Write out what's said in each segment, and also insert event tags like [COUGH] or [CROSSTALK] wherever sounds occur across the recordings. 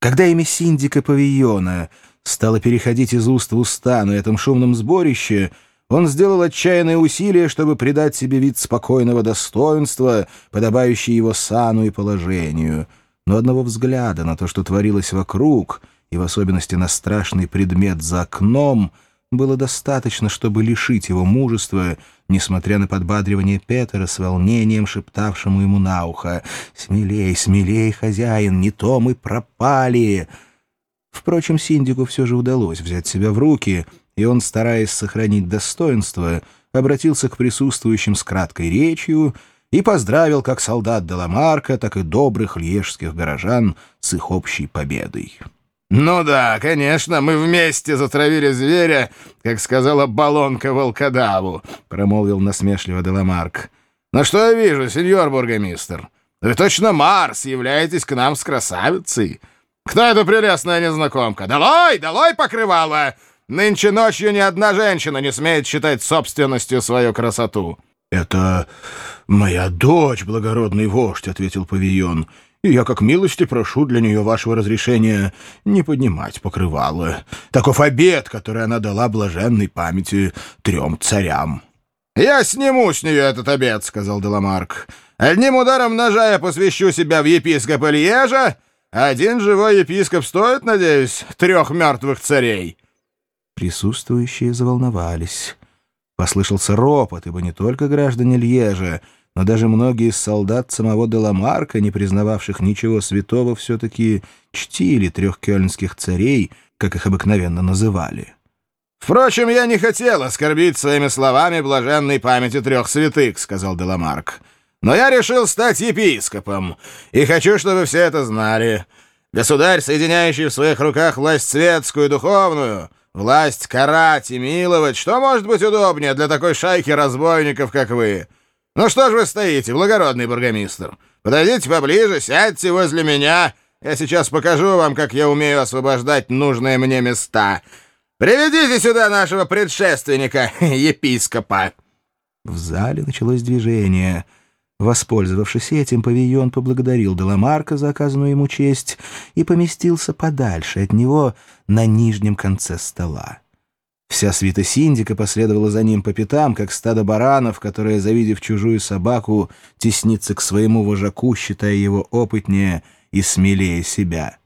Когда имя Синдика Павильона стало переходить из уст в уста на этом шумном сборище, он сделал отчаянное усилие, чтобы придать себе вид спокойного достоинства, подобающий его сану и положению. Но одного взгляда на то, что творилось вокруг, и в особенности на страшный предмет за окном — было достаточно, чтобы лишить его мужества, несмотря на подбадривание Петера с волнением, шептавшему ему на ухо «Смелей, смелей, хозяин, не то мы пропали!» Впрочем, Синдику все же удалось взять себя в руки, и он, стараясь сохранить достоинство, обратился к присутствующим с краткой речью и поздравил как солдат Деламарка, так и добрых льежских горожан с их общей победой. «Ну да, конечно, мы вместе затравили зверя, как сказала баллонка волкодаву», — промолвил насмешливо Деламарк. «Но что я вижу, сеньор бургомистр? Вы точно Марс, являетесь к нам с красавицей. Кто эта прелестная незнакомка? Долой, долой покрывало! Нынче ночью ни одна женщина не смеет считать собственностью свою красоту». «Это моя дочь, благородный вождь», — ответил павильон, — и я как милости прошу для нее вашего разрешения не поднимать покрывало. Таков обед, который она дала блаженной памяти трем царям». «Я сниму с нее этот обед», — сказал Деламарк. «Одним ударом ножа я посвящу себя в епископа Льежа. Один живой епископ стоит, надеюсь, трех мертвых царей». Присутствующие заволновались. Послышался ропот, ибо не только граждане Льежа, но даже многие из солдат самого Деламарка, не признававших ничего святого, все-таки чтили трех кёльнских царей, как их обыкновенно называли. «Впрочем, я не хотел оскорбить своими словами блаженной памяти трех святых», — сказал Деламарк. «Но я решил стать епископом, и хочу, чтобы все это знали. Государь, соединяющий в своих руках власть светскую и духовную, власть карать и миловать, что может быть удобнее для такой шайки разбойников, как вы?» «Ну что ж вы стоите, благородный бургомистр? Подойдите поближе, сядьте возле меня. Я сейчас покажу вам, как я умею освобождать нужные мне места. Приведите сюда нашего предшественника, [LAUGHS] епископа». В зале началось движение. Воспользовавшись этим, павильон поблагодарил Деламарка за оказанную ему честь и поместился подальше от него на нижнем конце стола. Вся свита Синдика последовала за ним по пятам, как стадо баранов, которое, завидев чужую собаку, теснится к своему вожаку, считая его опытнее и смелее себя.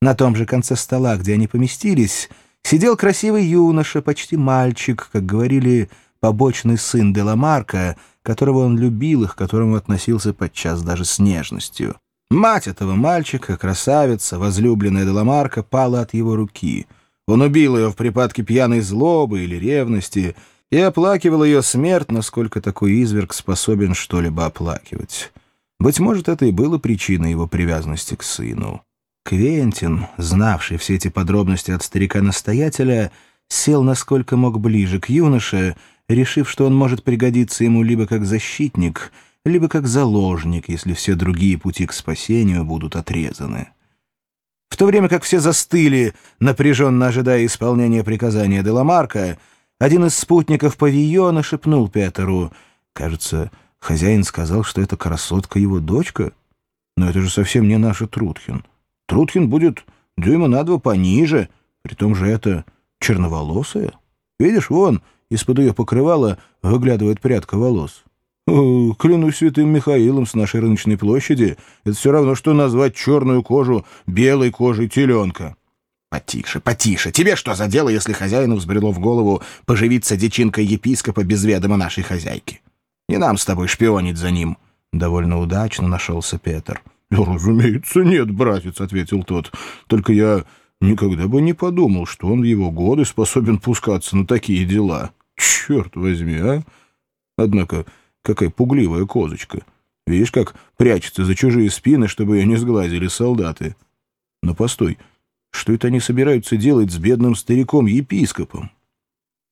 На том же конце стола, где они поместились, сидел красивый юноша, почти мальчик, как говорили, побочный сын Деламарка, которого он любил и к которому относился подчас даже с нежностью. Мать этого мальчика, красавица, возлюбленная Деламарка, пала от его руки — он убил ее в припадке пьяной злобы или ревности и оплакивал ее смерть, насколько такой изверг способен что-либо оплакивать. Быть может, это и было причиной его привязанности к сыну. Квентин, знавший все эти подробности от старика-настоятеля, сел насколько мог ближе к юноше, решив, что он может пригодиться ему либо как защитник, либо как заложник, если все другие пути к спасению будут отрезаны. В то время как все застыли, напряженно ожидая исполнения приказания Деламарка, один из спутников павильона шепнул Петеру. Кажется, хозяин сказал, что эта красотка его дочка. Но это же совсем не наша Трутхин. Трутхин будет дюйма на два пониже, при том же это черноволосая. Видишь, вон, из-под ее покрывала выглядывает прядка волос. Клянусь святым Михаилом с нашей рыночной площади, это все равно, что назвать черную кожу белой кожей теленка. Потише, потише. Тебе что за дело, если хозяину взбрело в голову поживиться дичинкой епископа без ведома нашей хозяйки? Не нам с тобой шпионить за ним. Довольно удачно нашелся Петр. «Разумеется, нет, братец», — ответил тот. «Только я никогда бы не подумал, что он в его годы способен пускаться на такие дела. Черт возьми, а! Однако Какая пугливая козочка. Видишь, как прячется за чужие спины, чтобы ее не сглазили солдаты. Но постой, что это они собираются делать с бедным стариком-епископом?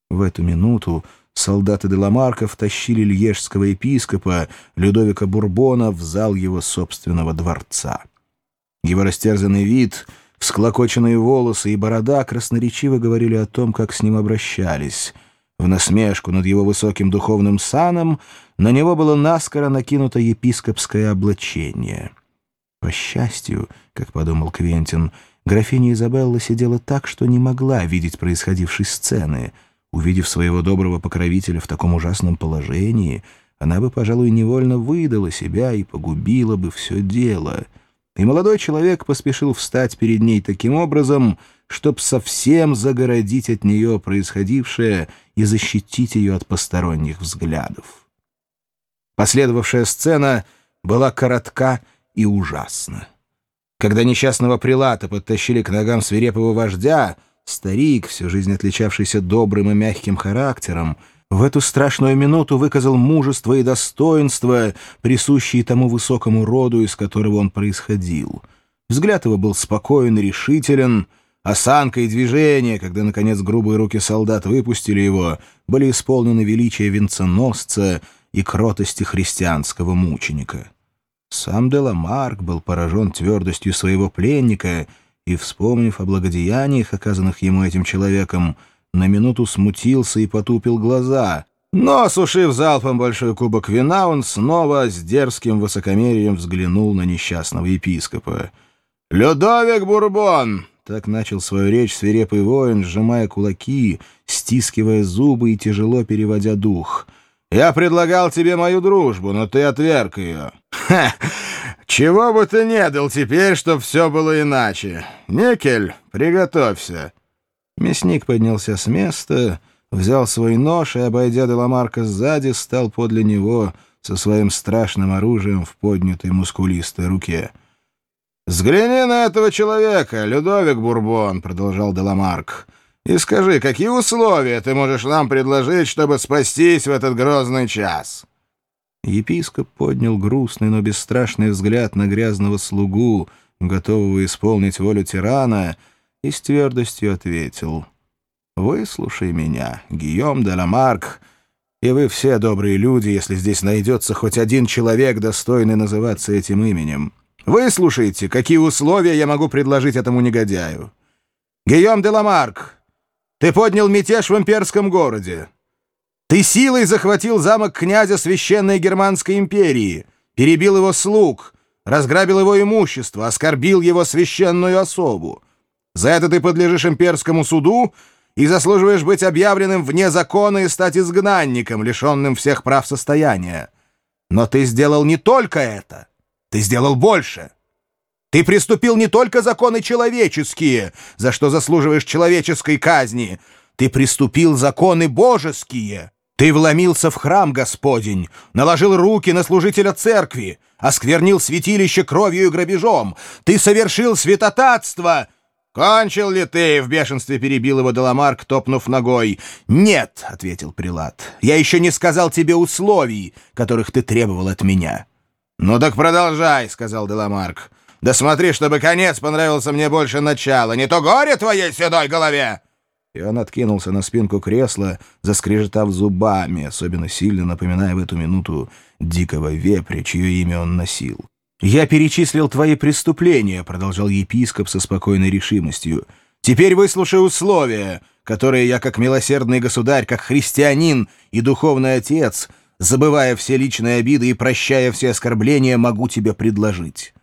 В эту минуту солдаты Деламарка втащили льежского епископа Людовика Бурбона в зал его собственного дворца. Его растерзанный вид, всклокоченные волосы и борода красноречиво говорили о том, как с ним обращались — в насмешку над его высоким духовным саном на него было наскоро накинуто епископское облачение. По счастью, как подумал Квентин, графиня Изабелла сидела так, что не могла видеть происходившей сцены. Увидев своего доброго покровителя в таком ужасном положении, она бы, пожалуй, невольно выдала себя и погубила бы все дело. И молодой человек поспешил встать перед ней таким образом, чтобы совсем загородить от нее происходившее и защитить ее от посторонних взглядов. Последовавшая сцена была коротка и ужасна. Когда несчастного прилата подтащили к ногам свирепого вождя, старик, всю жизнь отличавшийся добрым и мягким характером, в эту страшную минуту выказал мужество и достоинство, присущие тому высокому роду, из которого он происходил. Взгляд его был спокоен и решителен, осанка и движение, когда, наконец, грубые руки солдат выпустили его, были исполнены величия венценосца и кротости христианского мученика. Сам Деламарк был поражен твердостью своего пленника и, вспомнив о благодеяниях, оказанных ему этим человеком, на минуту смутился и потупил глаза. Но, осушив залпом большой кубок вина, он снова с дерзким высокомерием взглянул на несчастного епископа. «Людовик Бурбон!» — так начал свою речь свирепый воин, сжимая кулаки, стискивая зубы и тяжело переводя дух. «Я предлагал тебе мою дружбу, но ты отверг ее. Ха! Чего бы ты не дал теперь, чтоб все было иначе. Никель, приготовься!» Мясник поднялся с места, взял свой нож и, обойдя Деламарка сзади, стал подле него со своим страшным оружием в поднятой мускулистой руке. «Взгляни на этого человека, Людовик Бурбон», — продолжал Деламарк, — «и скажи, какие условия ты можешь нам предложить, чтобы спастись в этот грозный час?» Епископ поднял грустный, но бесстрашный взгляд на грязного слугу, готового исполнить волю тирана, — и с твердостью ответил. «Выслушай меня, Гийом де Ламарк, и вы все добрые люди, если здесь найдется хоть один человек, достойный называться этим именем. Выслушайте, какие условия я могу предложить этому негодяю. Гийом де Ламарк, ты поднял мятеж в имперском городе. Ты силой захватил замок князя Священной Германской империи, перебил его слуг, разграбил его имущество, оскорбил его священную особу. За это ты подлежишь имперскому суду и заслуживаешь быть объявленным вне закона и стать изгнанником, лишенным всех прав состояния. Но ты сделал не только это. Ты сделал больше. Ты приступил не только законы человеческие, за что заслуживаешь человеческой казни. Ты приступил законы божеские. Ты вломился в храм Господень, наложил руки на служителя церкви, осквернил святилище кровью и грабежом. Ты совершил святотатство — «Кончил ли ты?» — в бешенстве перебил его Деламарк, топнув ногой. «Нет», — ответил Прилад, — «я еще не сказал тебе условий, которых ты требовал от меня». «Ну так продолжай», — сказал Деламарк. «Да смотри, чтобы конец понравился мне больше начала, не то горе твоей седой голове!» И он откинулся на спинку кресла, заскрежетав зубами, особенно сильно напоминая в эту минуту дикого вепря, чье имя он носил. «Я перечислил твои преступления», — продолжал епископ со спокойной решимостью. «Теперь выслушай условия, которые я, как милосердный государь, как христианин и духовный отец, забывая все личные обиды и прощая все оскорбления, могу тебе предложить.